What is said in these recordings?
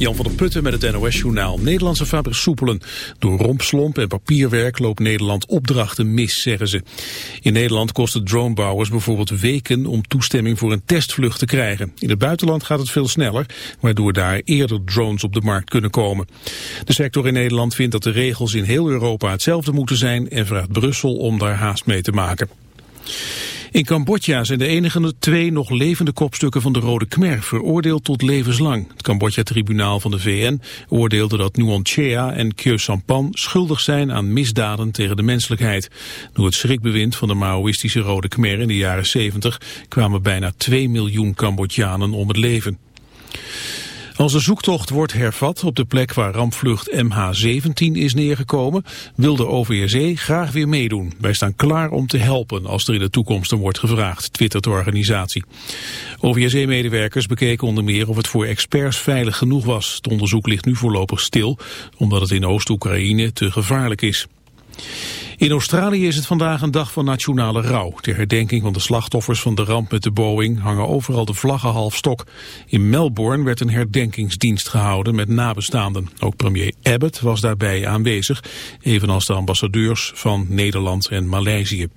Jan van der Putten met het NOS-journaal. Nederlandse fabriek soepelen. Door rompslomp en papierwerk loopt Nederland opdrachten mis, zeggen ze. In Nederland kost het dronebouwers bijvoorbeeld weken om toestemming voor een testvlucht te krijgen. In het buitenland gaat het veel sneller, waardoor daar eerder drones op de markt kunnen komen. De sector in Nederland vindt dat de regels in heel Europa hetzelfde moeten zijn en vraagt Brussel om daar haast mee te maken. In Cambodja zijn de enige twee nog levende kopstukken van de Rode Khmer veroordeeld tot levenslang. Het Cambodja-tribunaal van de VN oordeelde dat Nuon Chea en Khieu Sampan schuldig zijn aan misdaden tegen de menselijkheid. Door het schrikbewind van de Maoïstische Rode Khmer in de jaren 70 kwamen bijna 2 miljoen Cambodjanen om het leven. Als de zoektocht wordt hervat op de plek waar rampvlucht MH17 is neergekomen, wil de OVSE graag weer meedoen. Wij staan klaar om te helpen als er in de toekomst om wordt gevraagd, twittert de organisatie. OVSE-medewerkers bekeken onder meer of het voor experts veilig genoeg was. Het onderzoek ligt nu voorlopig stil, omdat het in Oost-Oekraïne te gevaarlijk is. In Australië is het vandaag een dag van nationale rouw. Ter herdenking van de slachtoffers van de ramp met de Boeing hangen overal de vlaggen half stok. In Melbourne werd een herdenkingsdienst gehouden met nabestaanden. Ook premier Abbott was daarbij aanwezig, evenals de ambassadeurs van Nederland en Maleisië.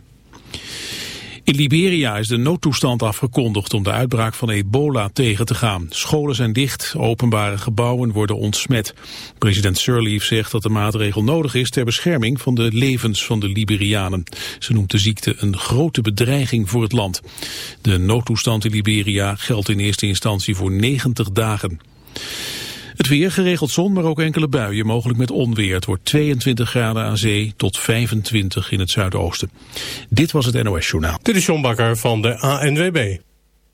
In Liberia is de noodtoestand afgekondigd om de uitbraak van ebola tegen te gaan. Scholen zijn dicht, openbare gebouwen worden ontsmet. President Sirleaf zegt dat de maatregel nodig is ter bescherming van de levens van de Liberianen. Ze noemt de ziekte een grote bedreiging voor het land. De noodtoestand in Liberia geldt in eerste instantie voor 90 dagen. Het weer geregeld zon, maar ook enkele buien, mogelijk met onweer. Het wordt 22 graden aan zee tot 25 in het zuidoosten. Dit was het NOS Journaal. Dit is John Bakker van de ANWB.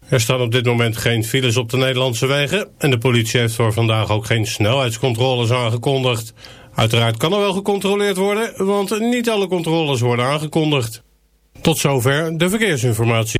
Er staan op dit moment geen files op de Nederlandse wegen... en de politie heeft voor vandaag ook geen snelheidscontroles aangekondigd. Uiteraard kan er wel gecontroleerd worden, want niet alle controles worden aangekondigd. Tot zover de verkeersinformatie.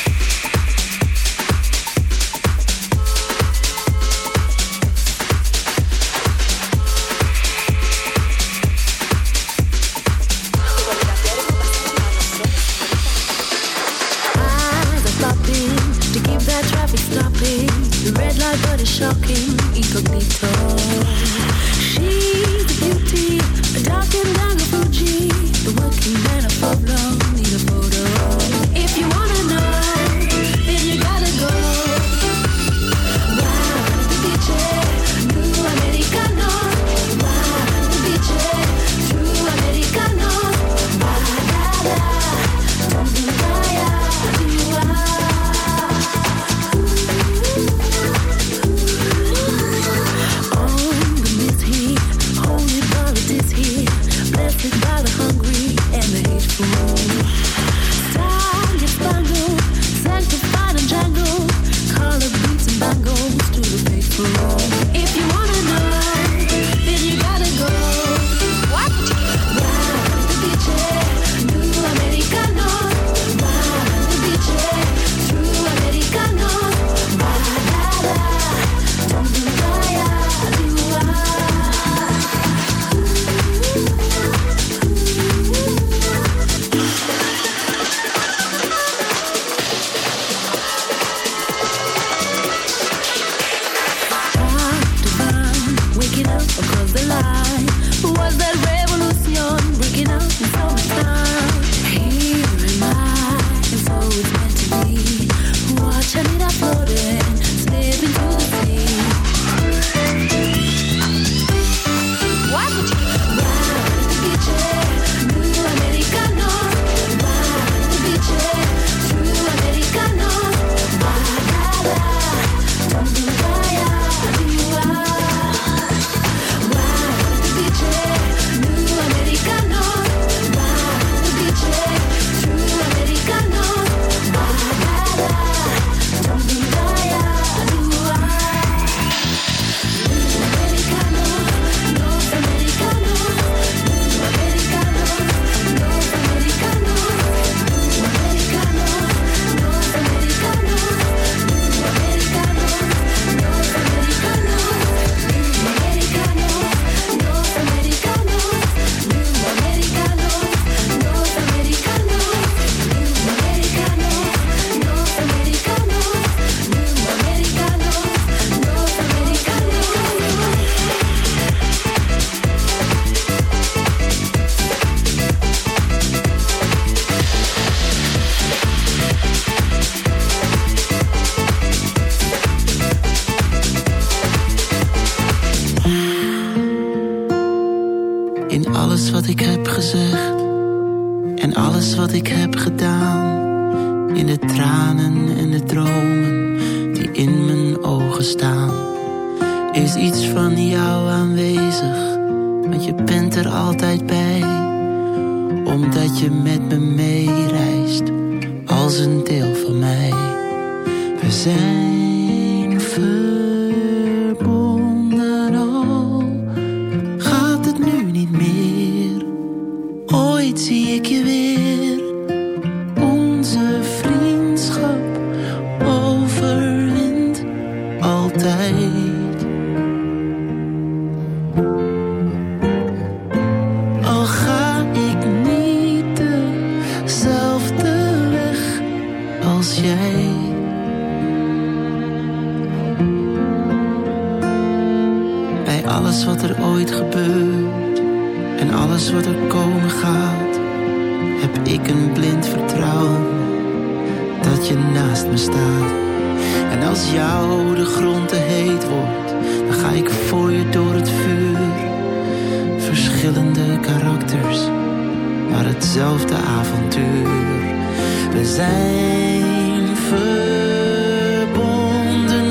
zijn verbonden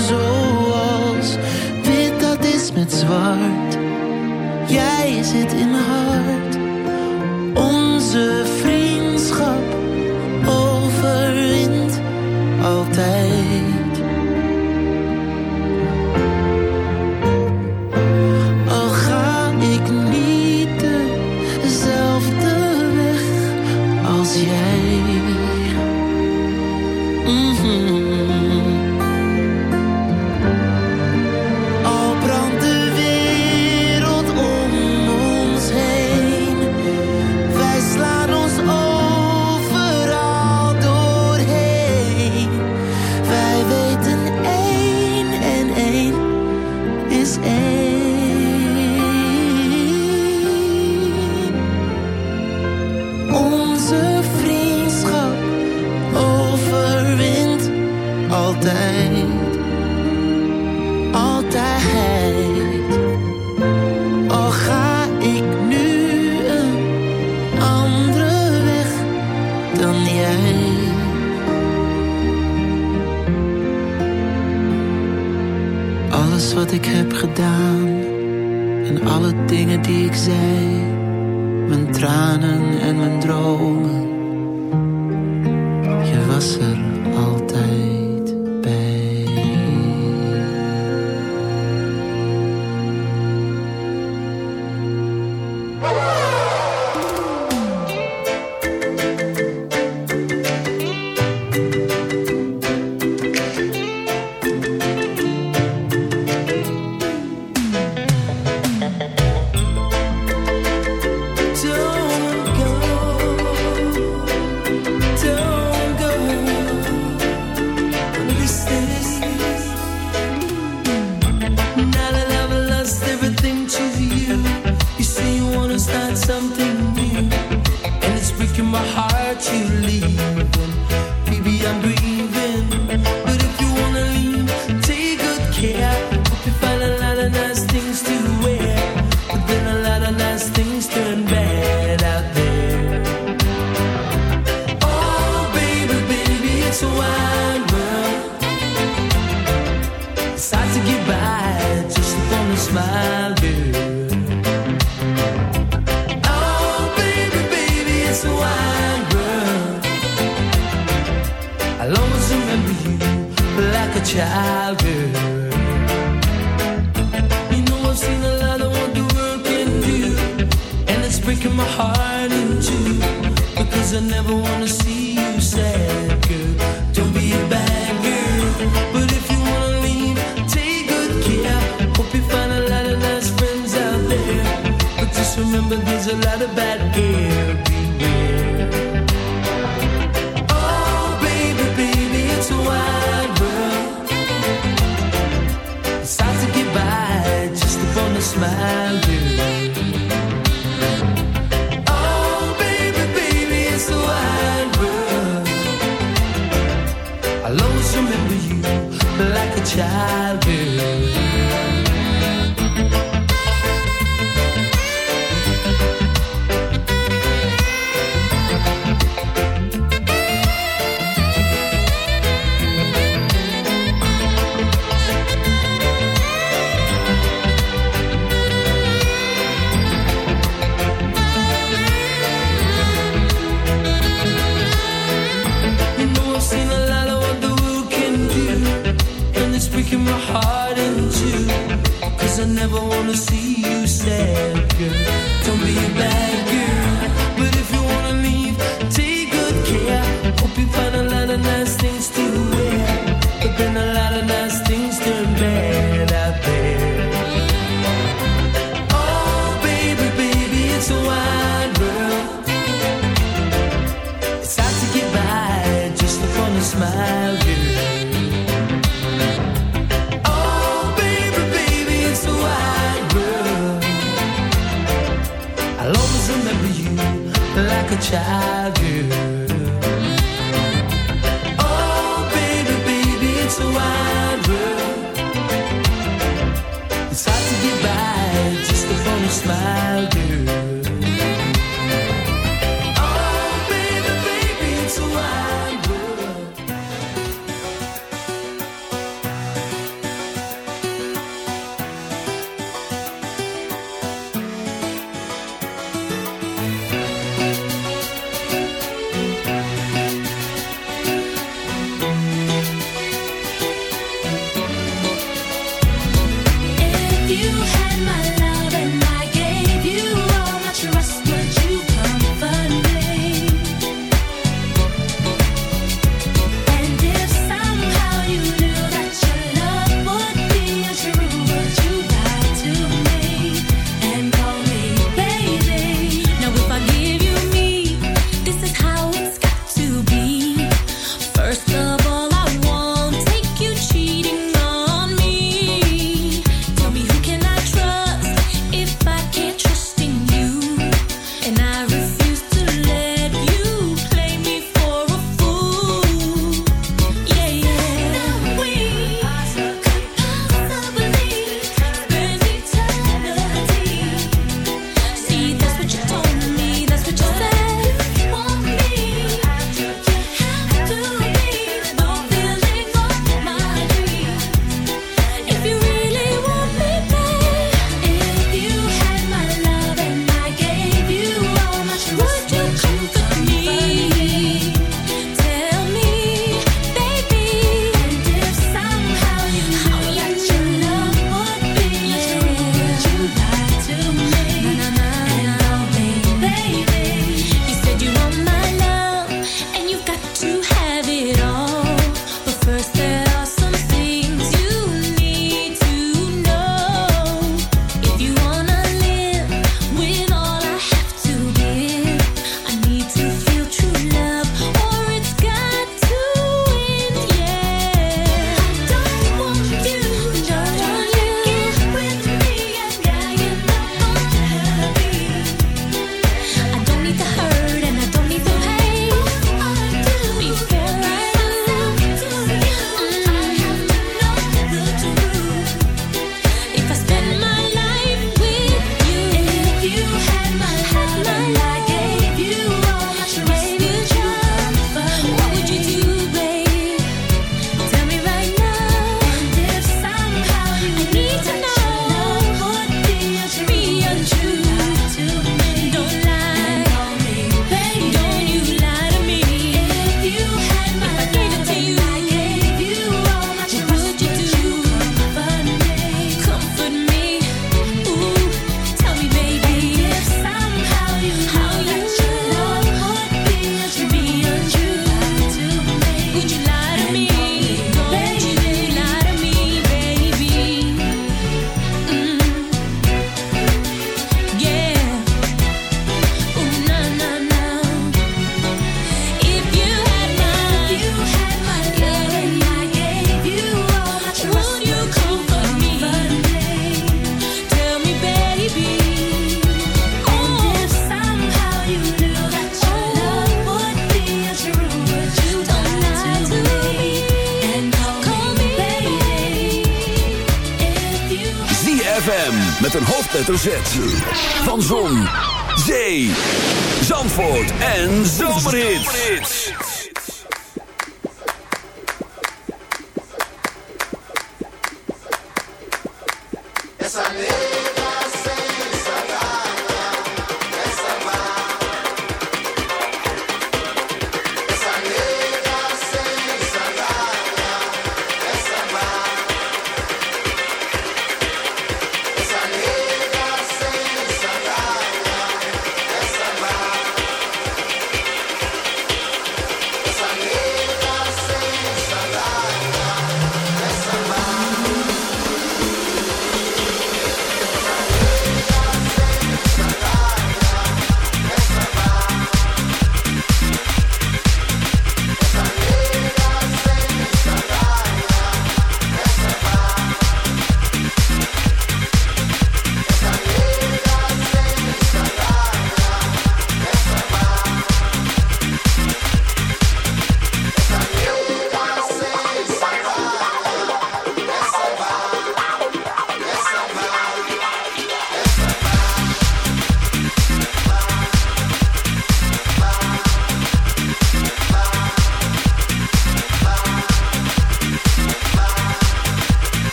zoals wit dat is met zwart. Jij zit in mijn hart.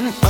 Listen.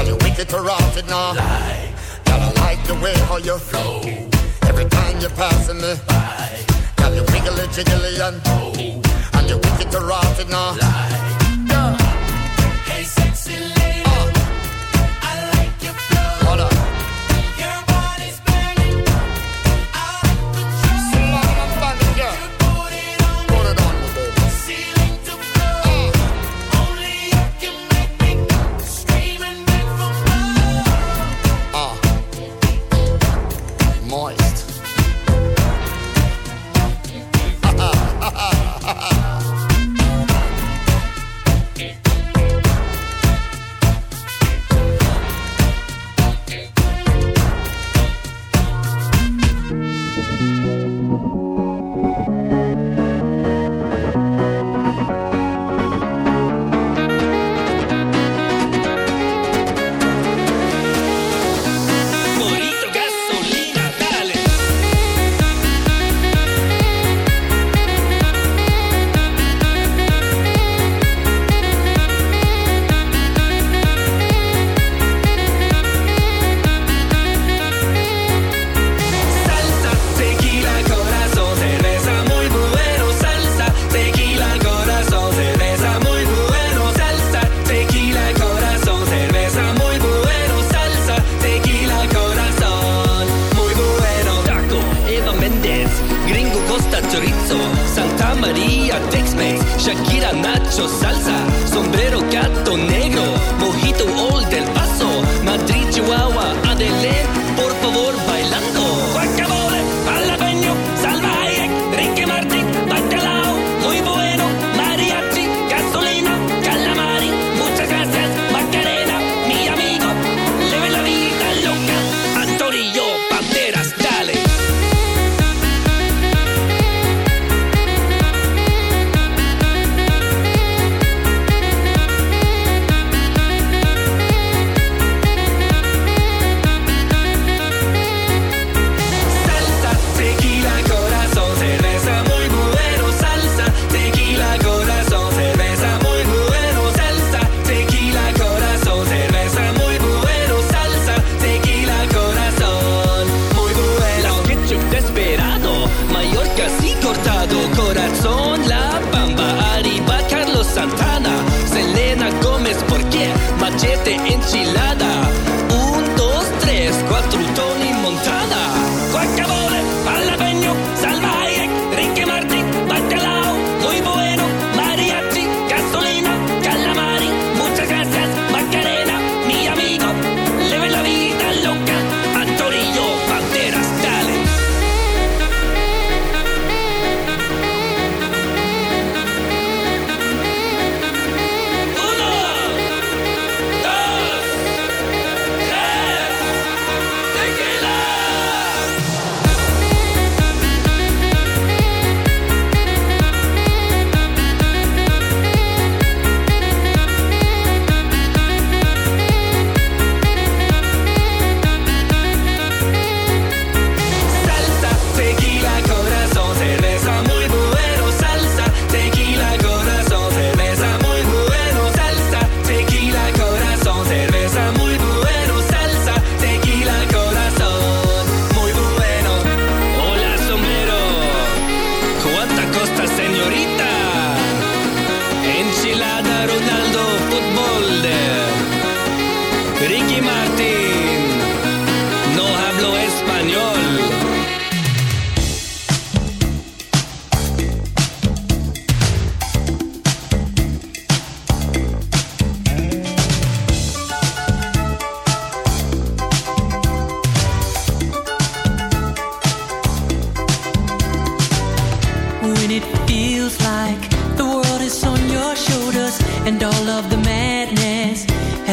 Girl, you wicked to rot it now. Girl, I like the way how you flow. Every time you're passing me by. Girl, you wiggly jiggly and oh, and you wicked to rot it now. Girl, qué? Machete enchilada.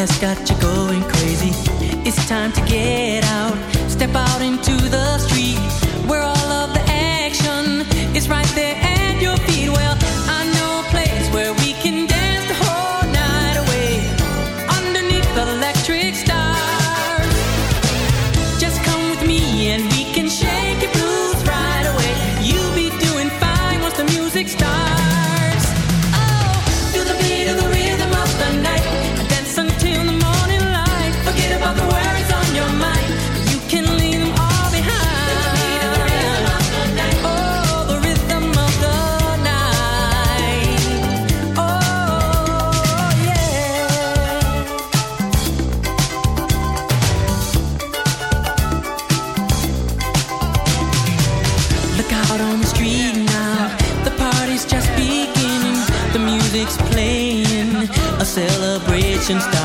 that's got you going crazy. It's time to get out, step out into the street. since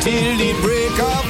till the break of